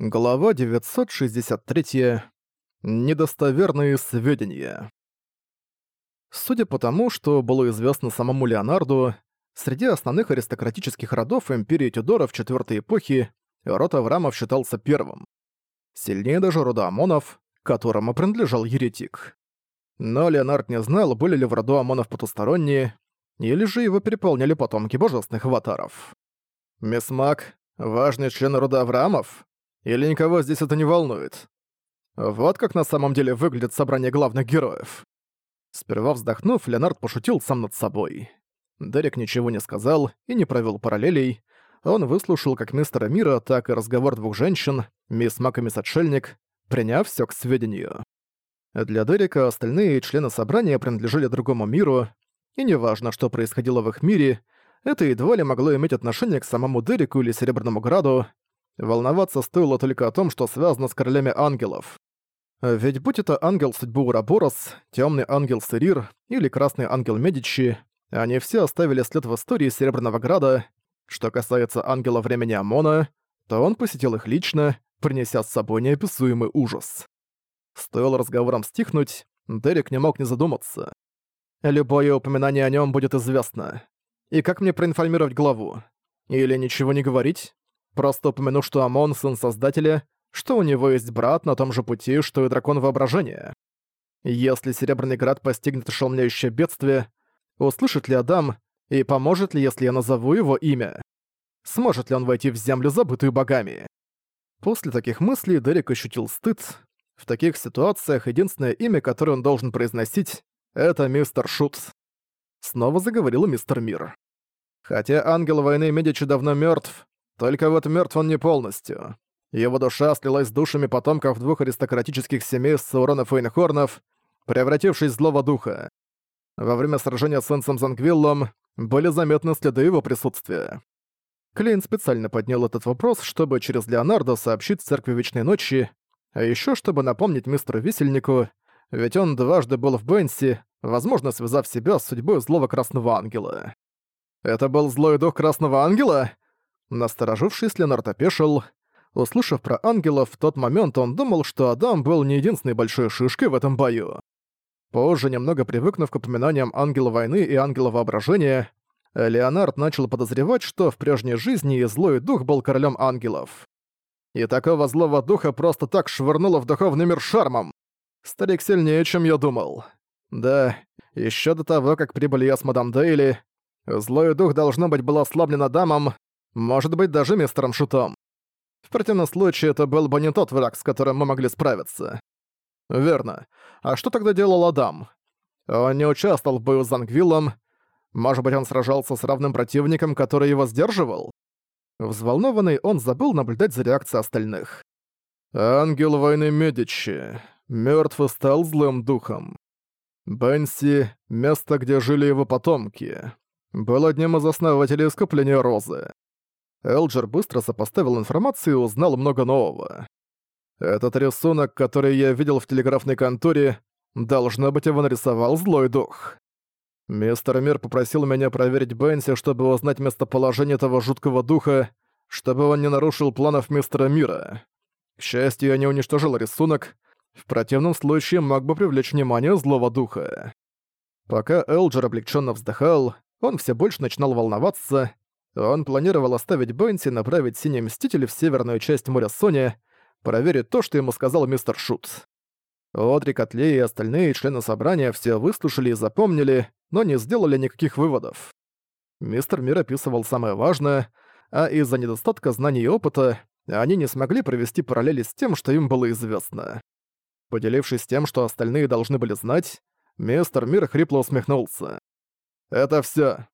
Глава 963. Недостоверные сведения. Судя по тому, что было известно самому Леонарду, среди основных аристократических родов империи Тюдоров IV эпохи род Аврамов считался первым. Сильнее даже рода Амонов, которому принадлежал еретик. Но Леонард не знал, были ли в роду Амонов потусторонние, или же его переполняли потомки божественных аватаров. «Мисс Мак, важный член рода Авраамов?» или никого здесь это не волнует. Вот как на самом деле выглядит собрание главных героев. Сперва вздохнув, Леонард пошутил сам над собой. Дерек ничего не сказал и не провел параллелей. Он выслушал как мистера Мира, так и разговор двух женщин, мисс Мак и мисс Отшельник, приняв все к сведению. Для Дерека остальные члены собрания принадлежали другому миру, и неважно, что происходило в их мире, это едва ли могло иметь отношение к самому Дереку или Серебряному Граду, Волноваться стоило только о том, что связано с королями ангелов. Ведь будь это ангел судьбы Ураборос, темный ангел Сирир или красный ангел Медичи, они все оставили след в истории Серебряного Града. Что касается ангела времени Амона, то он посетил их лично, принеся с собой неописуемый ужас. Стоило разговорам стихнуть, Дерек не мог не задуматься. Любое упоминание о нем будет известно. И как мне проинформировать главу? Или ничего не говорить? Просто упомяну, что Амон — сын Создателя, что у него есть брат на том же пути, что и дракон воображения. Если Серебряный Град постигнет ошеломляющее бедствие, услышит ли Адам и поможет ли, если я назову его имя? Сможет ли он войти в землю, забытую богами? После таких мыслей Дерек ощутил стыд. В таких ситуациях единственное имя, которое он должен произносить, это мистер Шут. Снова заговорил мистер Мир. Хотя ангел войны Медичи давно мертв, только вот мертв он не полностью. Его душа слилась с душами потомков двух аристократических семей Сауронов и Эйнхорнов, превратившись в злого духа. Во время сражения с Энсом Зангвиллом были заметны следы его присутствия. Клейн специально поднял этот вопрос, чтобы через Леонардо сообщить Церкви Вечной Ночи, а еще чтобы напомнить мистеру Висельнику, ведь он дважды был в Бенси, возможно, связав себя с судьбой злого Красного Ангела. «Это был злой дух Красного Ангела?» Насторожившись, Леонард опешил. Услышав про ангелов, в тот момент он думал, что Адам был не единственной большой шишкой в этом бою. Позже, немного привыкнув к упоминаниям ангела войны и ангела воображения, Леонард начал подозревать, что в прежней жизни и злой дух был королем ангелов. И такого злого духа просто так швырнуло в духовный мир шармом. Старик сильнее, чем я думал. Да, еще до того, как прибыли я с мадам Дейли, злой дух, должно быть, был ослаблен Адамом, может быть, даже мистером Шутом. В противном случае, это был бы не тот враг, с которым мы могли справиться. Верно. А что тогда делал Адам? Он не участвовал в бою с Зангвиллом. Может быть, он сражался с равным противником, который его сдерживал? Взволнованный он забыл наблюдать за реакцией остальных. «Ангел войны Медичи. Мёртв и стал злым духом. Бенси — место, где жили его потомки. Был одним из основателей искупления Розы. Элджер быстро сопоставил информацию и узнал много нового. Этот рисунок, который я видел в телеграфной конторе, должно быть его нарисовал злой дух. Мистер Мир попросил меня проверить Бенси, чтобы узнать местоположение этого жуткого духа, чтобы он не нарушил планов мистера Мира. К счастью, я не уничтожил рисунок, в противном случае мог бы привлечь внимание злого духа. Пока Элджер облегченно вздыхал, он все больше начинал волноваться, он планировал оставить Бенси и направить Синий Мститель в северную часть моря Сони, проверить то, что ему сказал мистер Шут. Одри Котле и остальные члены собрания все выслушали и запомнили, но не сделали никаких выводов. Мистер Мир описывал самое важное, а из-за недостатка знаний и опыта они не смогли провести параллели с тем, что им было известно. Поделившись тем, что остальные должны были знать, мистер Мир хрипло усмехнулся. «Это все.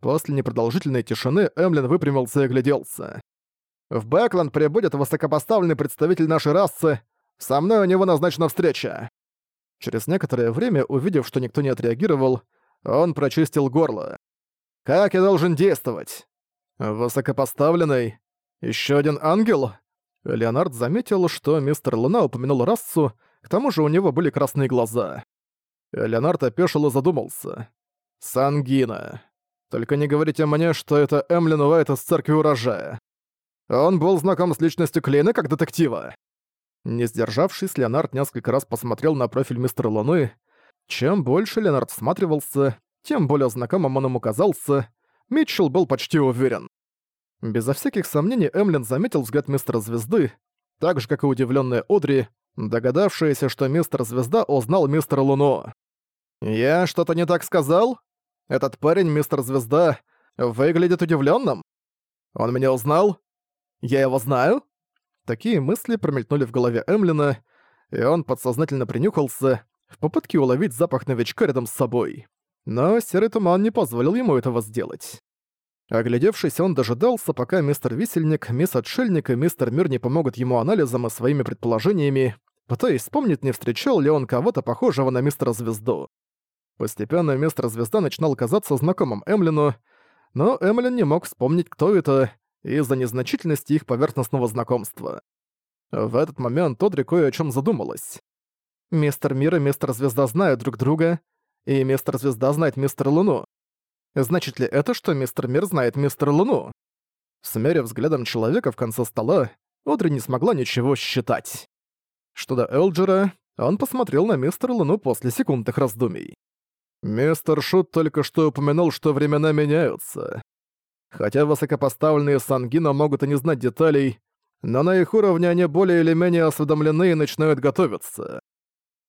После непродолжительной тишины Эмлин выпрямился и огляделся. «В Бэкленд прибудет высокопоставленный представитель нашей расы. Со мной у него назначена встреча». Через некоторое время, увидев, что никто не отреагировал, он прочистил горло. «Как я должен действовать?» «Высокопоставленный? Еще один ангел?» Леонард заметил, что мистер Луна упомянул расу, к тому же у него были красные глаза. Леонард опешил и задумался. «Сангина». Только не говорите мне, что это Эмлин Уайт из Церкви Урожая. Он был знаком с личностью Клейна как детектива». Не сдержавшись, Леонард несколько раз посмотрел на профиль мистера Луны. Чем больше Леонард всматривался, тем более знакомым он ему казался. Митчелл был почти уверен. Безо всяких сомнений Эмлин заметил взгляд мистера Звезды, так же, как и удивленная Одри, догадавшаяся, что мистер Звезда узнал мистера Луно. «Я что-то не так сказал?» Этот парень, мистер Звезда, выглядит удивленным. Он меня узнал? Я его знаю? Такие мысли промелькнули в голове Эмлина, и он подсознательно принюхался в попытке уловить запах новичка рядом с собой. Но серый туман не позволил ему этого сделать. Оглядевшись, он дожидался, пока мистер Висельник, мисс Отшельник и мистер Мир не помогут ему анализом и своими предположениями, пытаясь вспомнить, не встречал ли он кого-то похожего на мистера Звезду. Постепенно мистер Звезда начинал казаться знакомым Эмлину, но Эмлин не мог вспомнить, кто это, из-за незначительности их поверхностного знакомства. В этот момент Тодри кое о чем задумалась. Мистер Мир и Мистер Звезда знают друг друга, и Мистер Звезда знает Мистер Луну. Значит ли это, что Мистер Мир знает Мистер Луну? Смеря взглядом человека в конце стола, Одри не смогла ничего считать. Что до Элджера, он посмотрел на Мистера Луну после секундных раздумий. Мистер Шут только что упомянул, что времена меняются. Хотя высокопоставленные Сангина могут и не знать деталей, но на их уровне они более или менее осведомлены и начинают готовиться.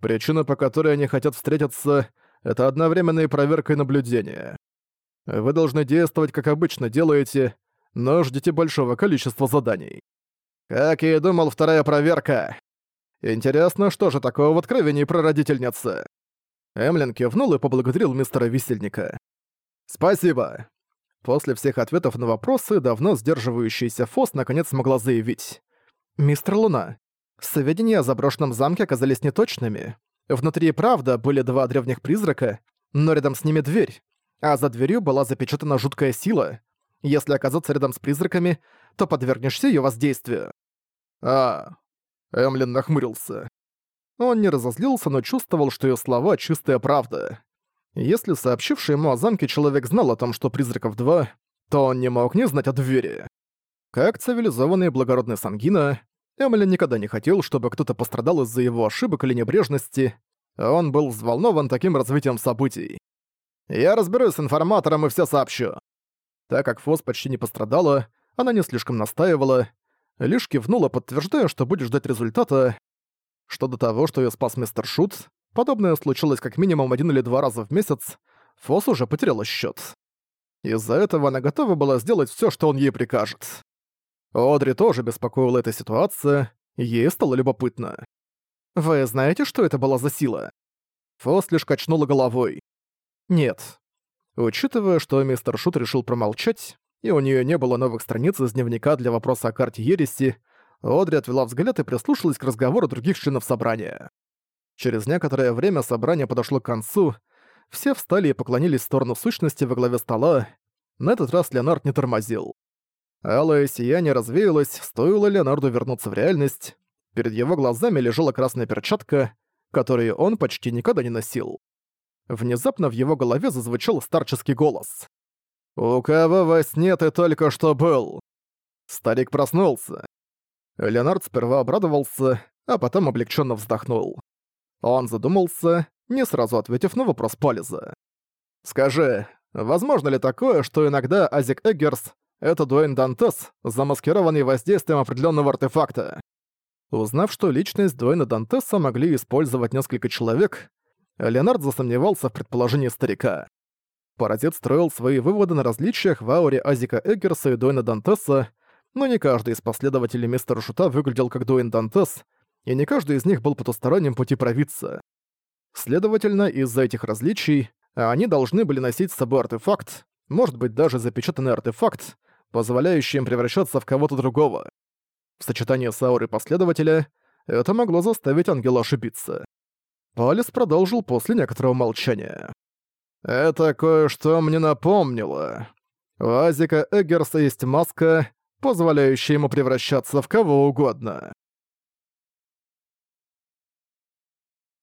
Причина, по которой они хотят встретиться, это одновременная проверка и наблюдение. Вы должны действовать, как обычно делаете, но ждите большого количества заданий. Как я и думал, вторая проверка. Интересно, что же такого в откровении прародительницы? Эмлин кивнул и поблагодарил мистера Висельника. «Спасибо!» После всех ответов на вопросы давно сдерживающаяся Фос наконец смогла заявить. «Мистер Луна, сведения о заброшенном замке оказались неточными. Внутри, правда, были два древних призрака, но рядом с ними дверь, а за дверью была запечатана жуткая сила. Если оказаться рядом с призраками, то подвергнешься ее воздействию». «А...» Эмлин нахмурился. Он не разозлился, но чувствовал, что её слова — чистая правда. Если сообщивший ему о замке человек знал о том, что призраков два, то он не мог не знать о двери. Как цивилизованный и благородный Сангина, Эмили никогда не хотел, чтобы кто-то пострадал из-за его ошибок или небрежности, он был взволнован таким развитием событий. «Я разберусь с информатором и все сообщу». Так как Фос почти не пострадала, она не слишком настаивала, лишь кивнула, подтверждая, что будет ждать результата, что до того, что её спас мистер Шут, подобное случилось как минимум один или два раза в месяц, Фосс уже потеряла счёт. Из-за этого она готова была сделать всё, что он ей прикажет. Одри тоже беспокоила эта ситуация, ей стало любопытно. «Вы знаете, что это была за сила?» Фосс лишь качнула головой. «Нет». Учитывая, что мистер Шут решил промолчать, и у неё не было новых страниц из дневника для вопроса о карте Ереси, Одри отвела взгляд и прислушалась к разговору других членов собрания. Через некоторое время собрание подошло к концу, все встали и поклонились в сторону сущности во главе стола. На этот раз Леонард не тормозил. Алое сияние развеялось, стоило Леонарду вернуться в реальность. Перед его глазами лежала красная перчатка, которую он почти никогда не носил. Внезапно в его голове зазвучал старческий голос. «У кого во сне ты только что был?» Старик проснулся. Леонард сперва обрадовался, а потом облегченно вздохнул. Он задумался, не сразу ответив на вопрос Полиза. «Скажи, возможно ли такое, что иногда Азик Эггерс — это Дуэйн Дантес, замаскированный воздействием определенного артефакта?» Узнав, что личность Дуэйна Дантеса могли использовать несколько человек, Леонард засомневался в предположении старика. Паразит строил свои выводы на различиях в ауре Азика Эггерса и Дуэйна Дантеса, но не каждый из последователей мистера Шута выглядел как Дуэн Дантес, и не каждый из них был потусторонним пути провидца. Следовательно, из-за этих различий а они должны были носить с собой артефакт, может быть даже запечатанный артефакт, позволяющий им превращаться в кого-то другого. В сочетании с аурой последователя это могло заставить ангела ошибиться. Палец продолжил после некоторого молчания. «Это кое-что мне напомнило. У Азика Эггерса есть маска, позволяющий ему превращаться в кого угодно.